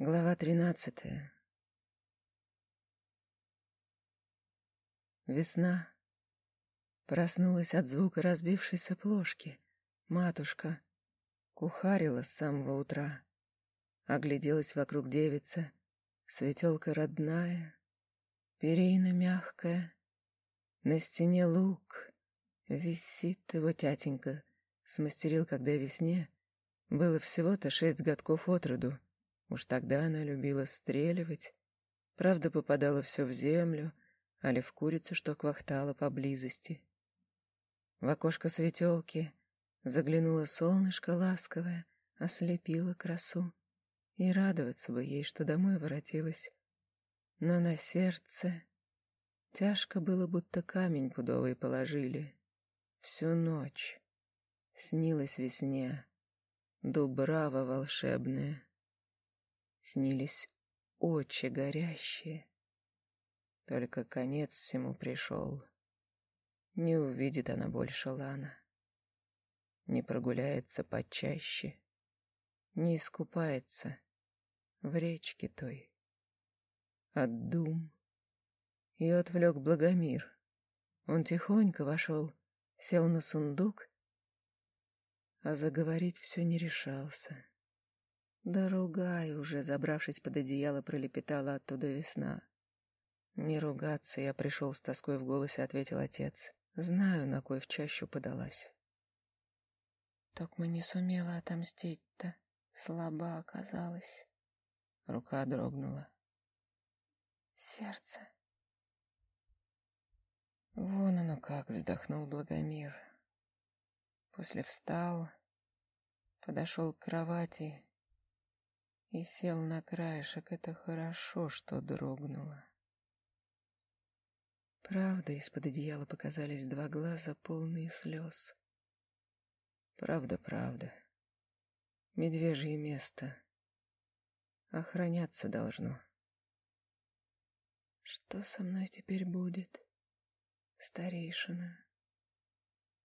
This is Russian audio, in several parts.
Глава тринадцатая. Весна. Проснулась от звука разбившейся плошки. Матушка. Кухарила с самого утра. Огляделась вокруг девица. Светелка родная. Перина мягкая. На стене лук. Висит его тятенька. Смастерил, когда весне. Было всего-то шесть годков от роду. Уж тогда она любила стреливать. Правда, попадала все в землю, али в курицу, что квахтала поблизости. В окошко светелки заглянуло солнышко ласковое, ослепило красу. И радоваться бы ей, что домой воротилась. Но на сердце тяжко было, будто камень пудовый положили. Всю ночь снилась весне, дубрава волшебная снились очи горящие. Только конец всему пришел. Не увидит она больше Лана. Не прогуляется почаще, не искупается в речке той. От дум ее отвлек Благомир. Он тихонько вошел, сел на сундук, а заговорить все не решался. Да ругай уже, забравшись под одеяло, пролепетала оттуда весна. Не ругаться, я пришел с тоской в голосе, ответил отец. Знаю, на кой в чащу подалась. Так мы не сумела отомстить-то, слаба оказалась. Рука дрогнула. Сердце. Вон оно как, вздохнул Благомир. После встал, подошел к кровати и сел на краешек. Это хорошо, что дрогнуло. Правда, из-под одеяла показались два глаза, полные слез. Правда, правда. Медвежье место. Охраняться должно. Что со мной теперь будет? Старейшина.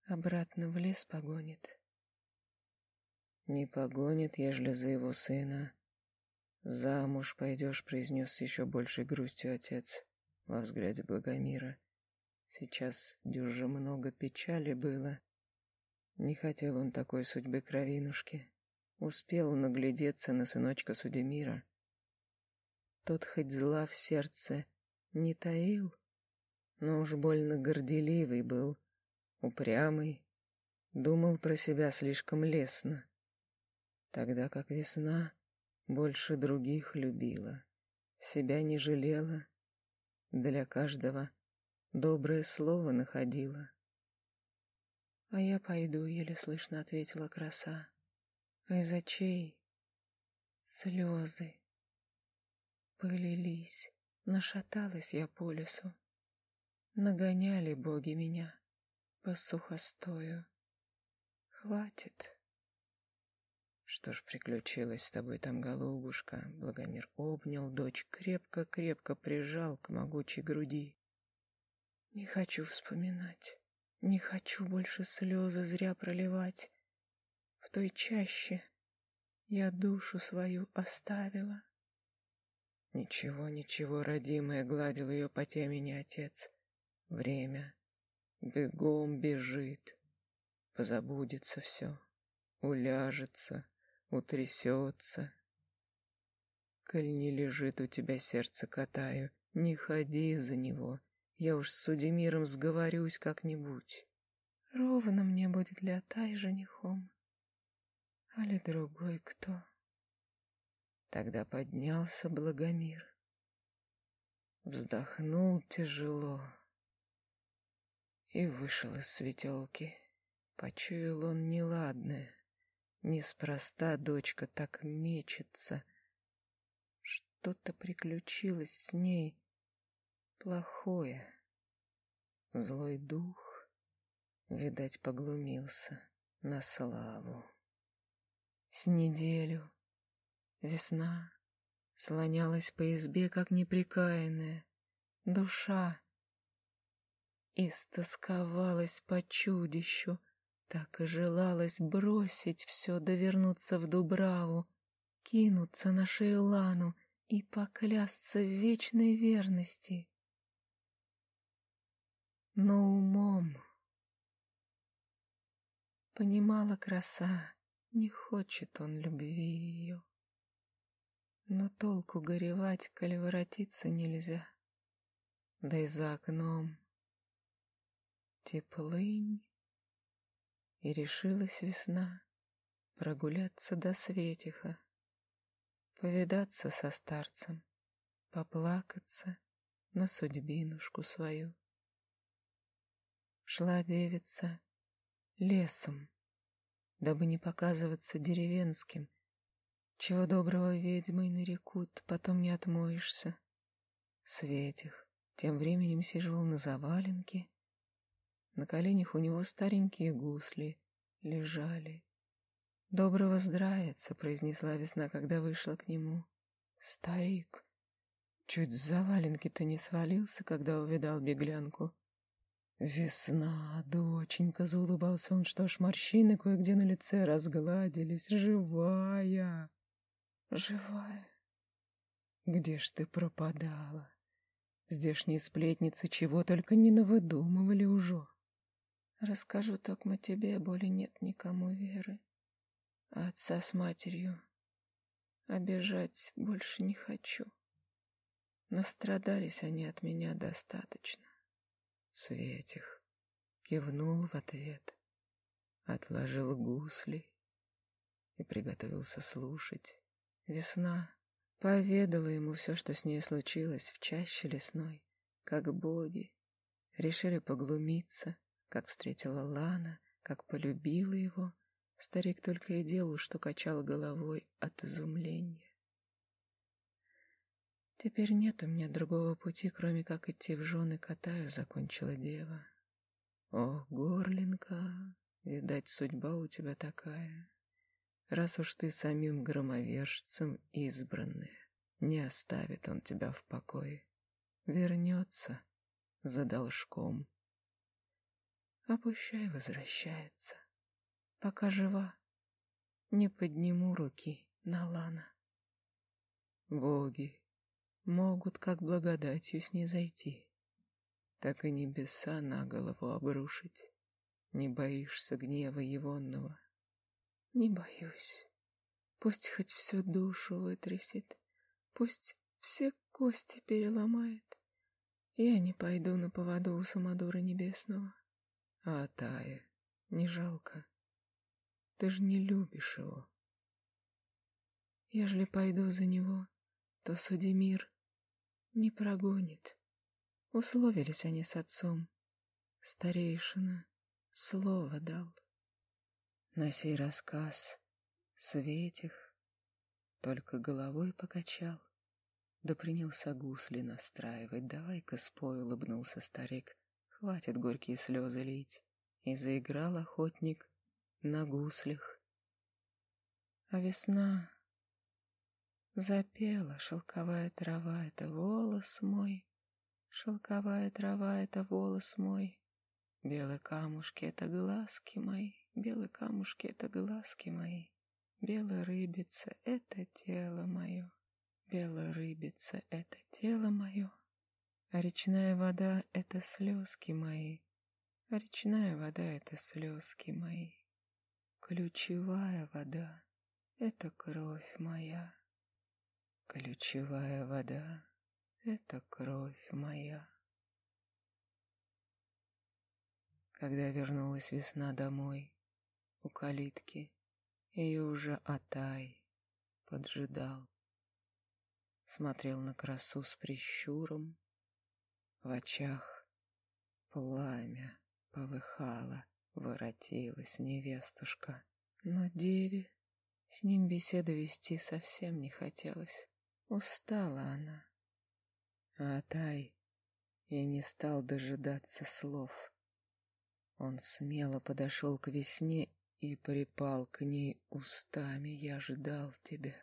Обратно в лес погонит. Не погонит, ежели за его сына «Замуж пойдешь», — произнес с еще большей грустью отец во взгляде Благомира. Сейчас дюже много печали было. Не хотел он такой судьбы кровинушки. Успел наглядеться на сыночка Судемира. Тот хоть зла в сердце не таил, но уж больно горделивый был, упрямый, думал про себя слишком лестно. Тогда как весна больше других любила, себя не жалела, для каждого доброе слово находила. «А я пойду», — еле слышно ответила краса. «А из очей слезы полились, нашаталась я по лесу. Нагоняли боги меня по сухостою. Хватит». Что ж приключилось с тобой там, голубушка? Благомир обнял дочь, крепко-крепко прижал к могучей груди. Не хочу вспоминать, не хочу больше слезы зря проливать. В той чаще я душу свою оставила. Ничего, ничего, родимая, гладил ее по темени отец. Время бегом бежит, позабудется все, уляжется утрясется. Коль не лежит у тебя сердце катаю, не ходи за него, я уж с Судемиром сговорюсь как-нибудь. Ровно мне будет для Тай женихом, али другой кто. Тогда поднялся Благомир. Вздохнул тяжело и вышел из светелки. Почуял он неладное. Неспроста дочка так мечется. Что-то приключилось с ней плохое. Злой дух, видать, поглумился на славу. С неделю весна слонялась по избе, как неприкаянная душа. Истосковалась по чудищу — так и желалось бросить все, довернуться в Дубраву, кинуться на шею Лану и поклясться в вечной верности. Но умом понимала краса, не хочет он любви ее. Но толку горевать, коли воротиться нельзя. Да и за окном теплынь. И решилась весна прогуляться до светиха, повидаться со старцем, поплакаться на судьбинушку свою. Шла девица лесом, дабы не показываться деревенским, чего доброго ведьмой нарекут, потом не отмоешься. Светих тем временем сиживал на заваленке, на коленях у него старенькие гусли лежали. «Доброго здравица», — произнесла весна, когда вышла к нему. Старик чуть с заваленки-то не свалился, когда увидал беглянку. «Весна, доченька!» — заулыбался он, что ж морщины кое-где на лице разгладились. «Живая!» «Живая!» «Где ж ты пропадала? Здешние сплетницы чего только не навыдумывали уже!» «Расскажу только тебе, боли нет никому веры. А отца с матерью обижать больше не хочу. Настрадались они от меня достаточно. Светих кивнул в ответ, отложил гусли и приготовился слушать. Весна поведала ему все, что с ней случилось в чаще лесной, как боги решили поглумиться, как встретила Лана, как полюбила его. Старик только и делал, что качал головой от изумления. Теперь нет у меня другого пути, кроме как идти в жены катаю, закончила дева. О, горлинка, видать, судьба у тебя такая. Раз уж ты самим громовержцем избранная, не оставит он тебя в покое. Вернется за должком. А пущай возвращается. Пока жива, не подниму руки на Лана. Боги, могут как благодатью снизойти, так и небеса на голову обрушить. Не боишься гнева егонного? Не боюсь. Пусть хоть всю душу вытрясет, пусть все кости переломает. Я не пойду на поводу у самодура небесного. А Тая, не жалко. Ты же не любишь его. Ежели пойду за него, то Судемир не прогонит. Условились они с отцом. Старейшина слово дал. На сей рассказ Светих только головой покачал, да принялся гусли настраивать. Давай-ка спой, улыбнулся старик, хватит горькие слезы лить. И заиграл охотник на гуслях. А весна Запела шелковая трава — это волос мой, Шелковая трава — это волос мой, Белые камушки — это глазки мои, Белые камушки — это глазки мои, Белая рыбица — это тело мое, Белая рыбица — это тело мое, А речная вода — это слезки мои, А речная вода — это слезки мои, Ключевая вода — это кровь моя. Ключевая вода — это кровь моя. Когда вернулась весна домой, у калитки ее уже Атай поджидал. Смотрел на красу с прищуром, в очах пламя полыхало, воротилась невестушка. Но деве с ним беседу вести совсем не хотелось. Устала она. А Тай и не стал дожидаться слов. Он смело подошел к весне и припал к ней устами. «Я ждал тебя».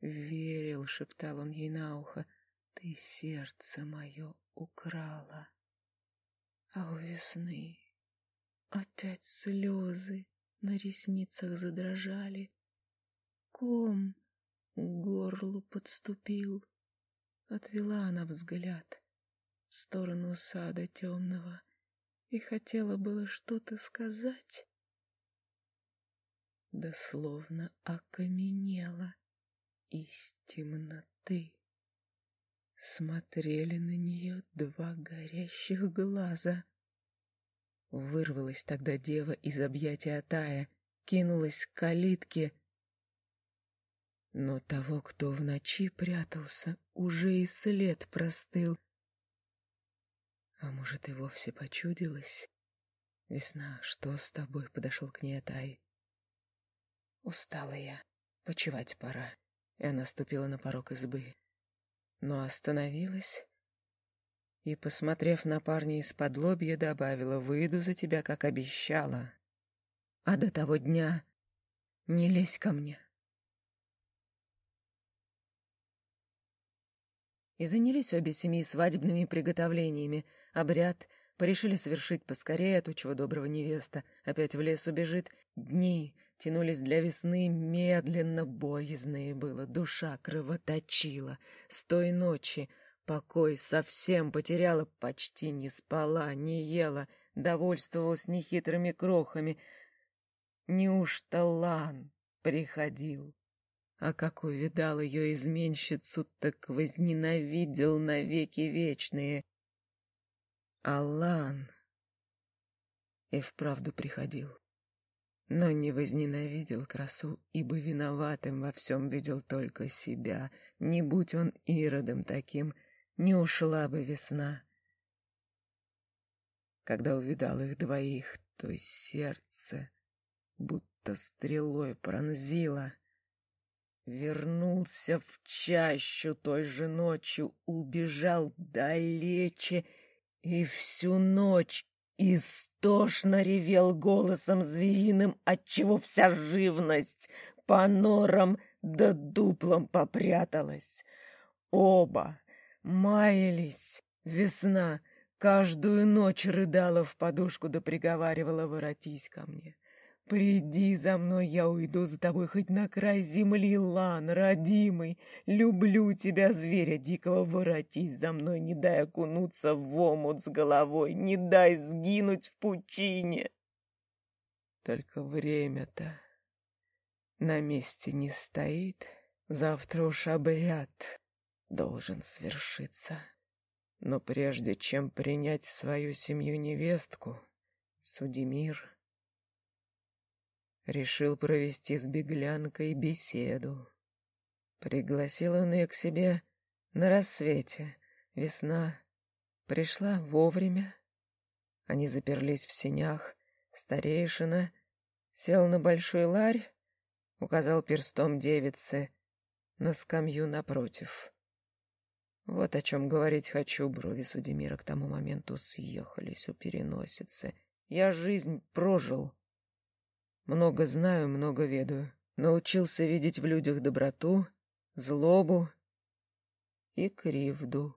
«Верил», — шептал он ей на ухо, — «ты сердце мое украла». А у весны опять слезы на ресницах задрожали. Ком к горлу подступил. Отвела она взгляд в сторону сада темного и хотела было что-то сказать, да словно окаменела из темноты. Смотрели на нее два горящих глаза. Вырвалась тогда дева из объятия Тая, кинулась к калитке. Но того, кто в ночи прятался, уже и след простыл. А может, и вовсе почудилось? Весна, что с тобой? Подошел к ней Атай. Устала я, почевать пора. И она ступила на порог избы. Но остановилась и, посмотрев на парня из-под лобья, добавила, «Выйду за тебя, как обещала. А до того дня не лезь ко мне». И занялись обе семьи свадебными приготовлениями. Обряд порешили совершить поскорее, от чего доброго невеста опять в лес убежит. Дни тянулись для весны медленно, боязные было, душа кровоточила. С той ночи покой совсем потеряла, почти не спала, не ела, довольствовалась нехитрыми крохами. Неужто Лан приходил? А как увидал ее изменщицу, так возненавидел навеки вечные. Алан и вправду приходил но не возненавидел красу, ибо виноватым во всем видел только себя. Не будь он иродом таким, не ушла бы весна. Когда увидал их двоих, то сердце будто стрелой пронзило. Вернулся в чащу той же ночью, убежал далече и всю ночь Истошно ревел голосом звериным, отчего вся живность по норам да дуплам попряталась. Оба маялись. Весна каждую ночь рыдала в подушку да приговаривала «воротись ко мне». Приди за мной, я уйду за тобой хоть на край земли, Лан, родимый. Люблю тебя, зверя дикого, воротись за мной, не дай окунуться в омут с головой, не дай сгинуть в пучине. Только время-то на месте не стоит, завтра уж обряд должен свершиться. Но прежде чем принять в свою семью невестку, Судимир решил провести с беглянкой беседу. Пригласил он ее к себе на рассвете. Весна пришла вовремя. Они заперлись в сенях. Старейшина сел на большой ларь, указал перстом девице на скамью напротив. Вот о чем говорить хочу, брови Судемира к тому моменту съехались у переносицы. Я жизнь прожил, много знаю, много ведаю. Научился видеть в людях доброту, злобу и кривду.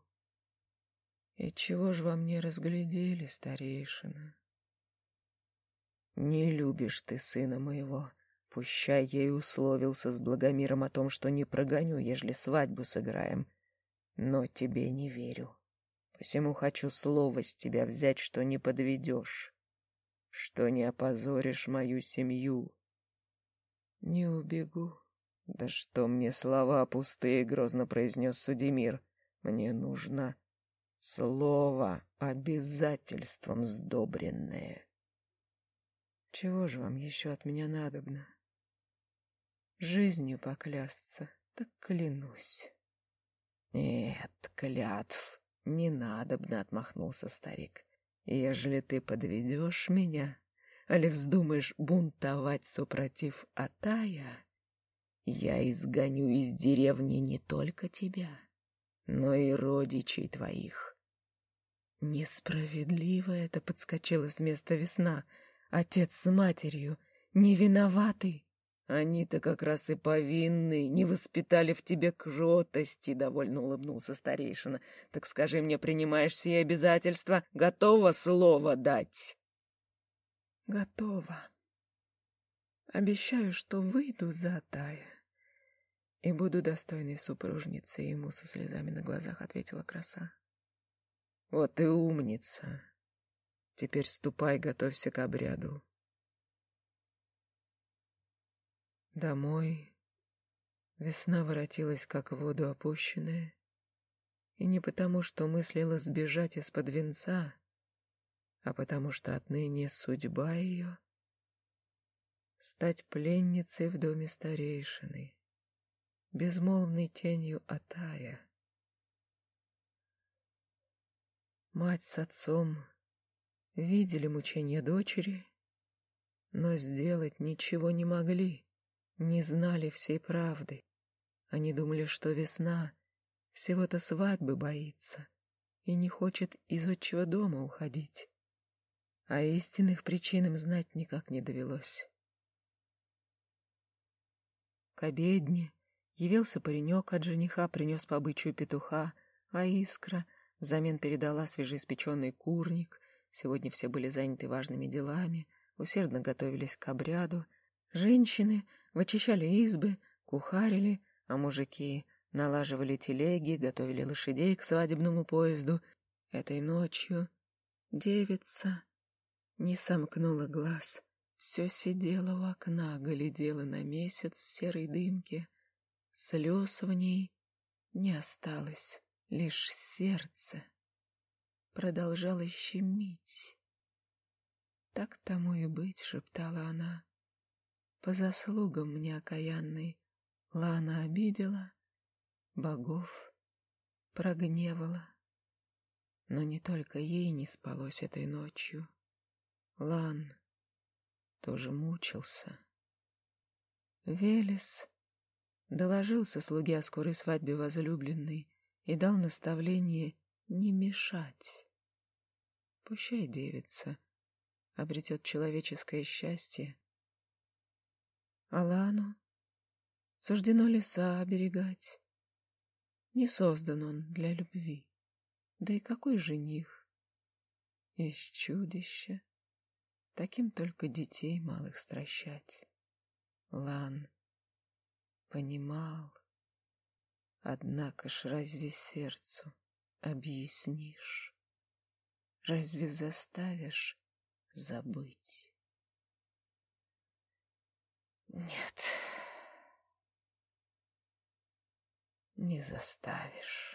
И чего ж во мне разглядели, старейшина? Не любишь ты сына моего. Пущай я и условился с Благомиром о том, что не прогоню, ежели свадьбу сыграем. Но тебе не верю. Посему хочу слово с тебя взять, что не подведешь что не опозоришь мою семью. Не убегу. Да что мне слова пустые, грозно произнес Судимир. Мне нужно слово обязательством сдобренное. Чего же вам еще от меня надобно? Жизнью поклясться, так клянусь. Нет, клятв не надобно, отмахнулся старик. Ежели ты подведешь меня, али вздумаешь бунтовать супротив Атая, я изгоню из деревни не только тебя, но и родичей твоих. Несправедливо это подскочила с места весна. Отец с матерью не виноваты. Они-то как раз и повинны, не воспитали в тебе кротости, — довольно улыбнулся старейшина. Так скажи мне, принимаешь сие обязательства? Готова слово дать? Готова. Обещаю, что выйду за Атая. И буду достойной супружницей ему со слезами на глазах, ответила краса. Вот и умница. Теперь ступай, готовься к обряду. Домой. Весна воротилась, как в воду опущенная, и не потому, что мыслила сбежать из-под венца, а потому что отныне судьба ее — стать пленницей в доме старейшины, безмолвной тенью Атая. Мать с отцом видели мучения дочери, но сделать ничего не могли, не знали всей правды. Они думали, что весна всего-то свадьбы боится и не хочет из отчего дома уходить. А истинных причин им знать никак не довелось. К обедне явился паренек от жениха, принес по обычаю петуха, а искра взамен передала свежеиспеченный курник. Сегодня все были заняты важными делами, усердно готовились к обряду. Женщины вычищали избы, кухарили, а мужики налаживали телеги, готовили лошадей к свадебному поезду. Этой ночью девица не сомкнула глаз, все сидела у окна, глядела на месяц в серой дымке. Слез в ней не осталось, лишь сердце продолжало щемить. «Так тому и быть», — шептала она, — «по заслугам мне окаянной Лана обидела, богов прогневала. Но не только ей не спалось этой ночью. Лан тоже мучился. Велес доложился слуге о скорой свадьбе возлюбленной и дал наставление не мешать. Пущай девица обретет человеческое счастье. Алану суждено леса оберегать. Не создан он для любви. Да и какой жених? Из чудища. Таким только детей малых стращать. Лан понимал. Однако ж разве сердцу объяснишь? Разве заставишь забыть? Нет не заставишь.